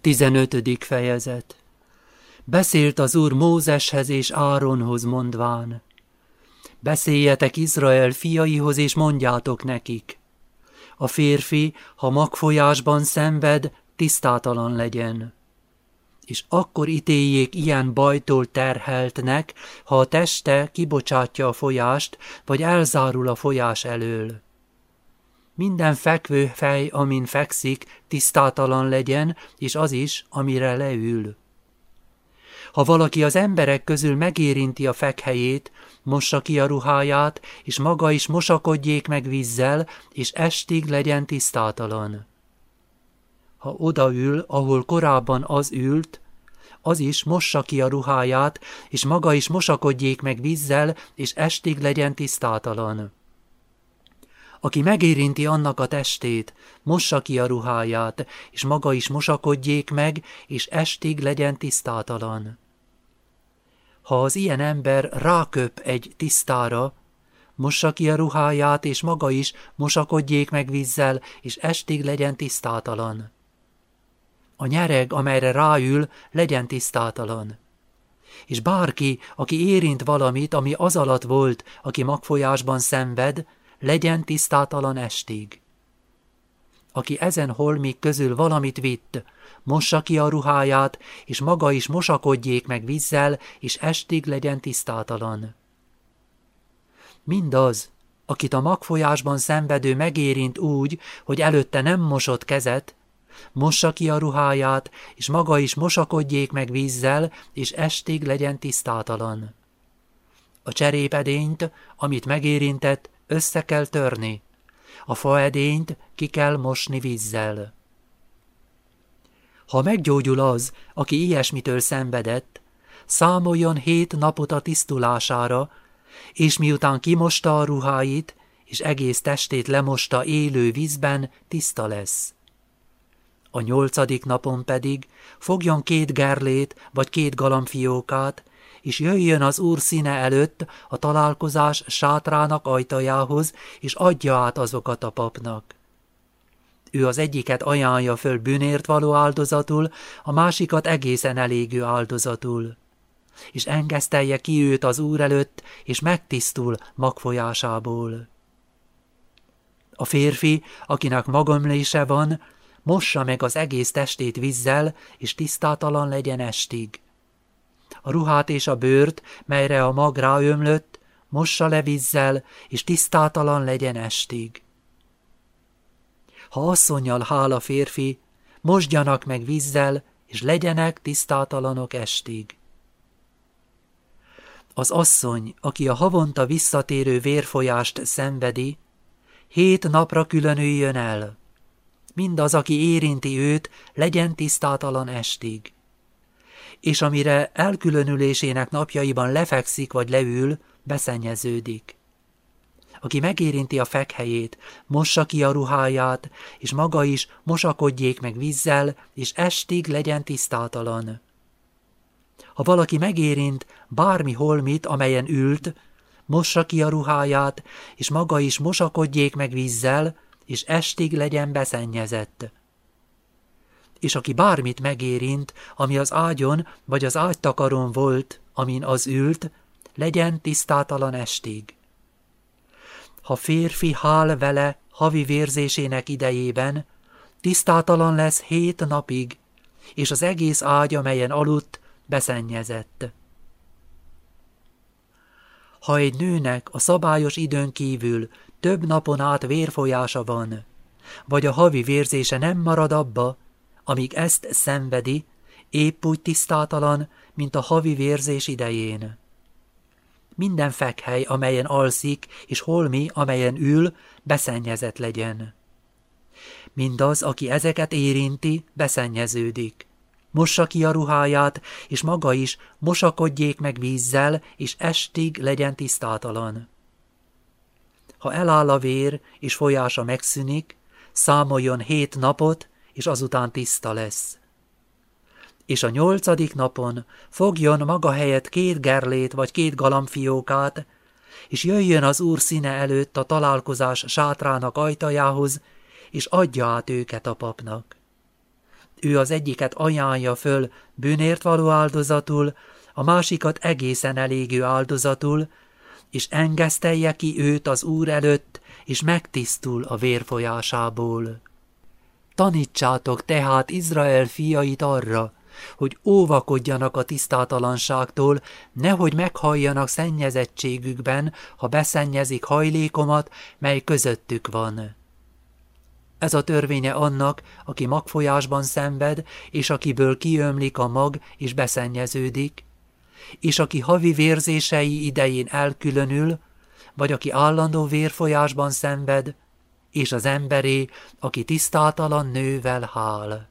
tizenötödik fejezet Beszélt az Úr Mózeshez és Áronhoz mondván. Beszéljetek Izrael fiaihoz, és mondjátok nekik. A férfi, ha magfolyásban szenved, tisztátalan legyen. És akkor ítéljék ilyen bajtól terheltnek, ha a teste kibocsátja a folyást, vagy elzárul a folyás elől minden fekvő fej, amin fekszik, tisztátalan legyen, és az is, amire leül. Ha valaki az emberek közül megérinti a fekhelyét, mossa ki a ruháját, és maga is mosakodjék meg vízzel, és estig legyen tisztátalan. Ha odaül, ahol korábban az ült, az is mossa ki a ruháját, és maga is mosakodjék meg vízzel, és estig legyen tisztátalan. Aki megérinti annak a testét, mossa ki a ruháját, és maga is mosakodjék meg, és estig legyen tisztátalan. Ha az ilyen ember ráköp egy tisztára, mossa ki a ruháját, és maga is mosakodjék meg vízzel, és estig legyen tisztátalan. A nyereg, amelyre ráül, legyen tisztátalan. És bárki, aki érint valamit, ami az alatt volt, aki magfolyásban szenved, legyen tisztátalan estig. Aki ezen holmik közül valamit vitt, mossa ki a ruháját, és maga is mosakodjék meg vízzel, és estig legyen tisztátalan. Mindaz, akit a magfolyásban szenvedő megérint úgy, hogy előtte nem mosott kezet, mossa ki a ruháját, és maga is mosakodjék meg vízzel, és estig legyen tisztátalan. A cserépedényt, amit megérintett, össze kell törni. A faedényt ki kell mosni vízzel. Ha meggyógyul az, aki ilyesmitől szenvedett, számoljon hét napot a tisztulására, és miután kimosta a ruháit, és egész testét lemosta élő vízben, tiszta lesz. A nyolcadik napon pedig fogjon két gerlét vagy két galambfiókát, és jöjjön az Úr színe előtt a találkozás sátrának ajtajához, és adja át azokat a papnak. Ő az egyiket ajánlja föl bűnért való áldozatul, a másikat egészen elégő áldozatul. És engesztelje ki őt az Úr előtt, és megtisztul magfolyásából. A férfi, akinek magomlése van, mossa meg az egész testét vízzel, és tisztátalan legyen estig a ruhát és a bőrt, melyre a mag ráömlött, mossa le vízzel, és tisztátalan legyen estig. Ha asszonyjal hál a férfi, mosdjanak meg vízzel, és legyenek tisztátalanok estig. Az asszony, aki a havonta visszatérő vérfolyást szenvedi, hét napra különüljön el. Mindaz, aki érinti őt, legyen tisztátalan estig és amire elkülönülésének napjaiban lefekszik vagy leül, beszennyeződik. Aki megérinti a fekhelyét, mossa ki a ruháját, és maga is mosakodjék meg vízzel, és estig legyen tisztátalan. Ha valaki megérint bármi holmit, amelyen ült, mossa ki a ruháját, és maga is mosakodjék meg vízzel, és estig legyen beszennyezett és aki bármit megérint, ami az ágyon vagy az ágytakaron volt, amin az ült, legyen tisztátalan estig. Ha férfi hál vele havi vérzésének idejében, tisztátalan lesz hét napig, és az egész ágy, amelyen aludt, beszennyezett. Ha egy nőnek a szabályos időn kívül több napon át vérfolyása van, vagy a havi vérzése nem marad abba, amíg ezt szenvedi, épp úgy tisztátalan, mint a havi vérzés idején. Minden fekhely, amelyen alszik, és holmi, amelyen ül, beszennyezett legyen. Mindaz, aki ezeket érinti, beszennyeződik. Mossa ki a ruháját, és maga is mosakodjék meg vízzel, és estig legyen tisztátalan. Ha eláll a vér, és folyása megszűnik, számoljon hét napot, és azután tiszta lesz. És a nyolcadik napon fogjon maga helyett két gerlét vagy két galambfiókát, és jöjjön az Úr színe előtt a találkozás sátrának ajtajához, és adja át őket a papnak. ő az egyiket ajánlja föl bűnért való áldozatul, a másikat egészen elégő áldozatul, és engesztelje ki őt az Úr előtt, és megtisztul a vérfolyásából. Tanítsátok tehát Izrael fiait arra, hogy óvakodjanak a tisztátalanságtól, nehogy meghalljanak szennyezettségükben, ha beszennyezik hajlékomat, mely közöttük van. Ez a törvénye annak, aki magfolyásban szenved, és akiből kiömlik a mag, és beszennyeződik, és aki havi vérzései idején elkülönül, vagy aki állandó vérfolyásban szenved, és az emberé, aki tisztátalan nővel hál.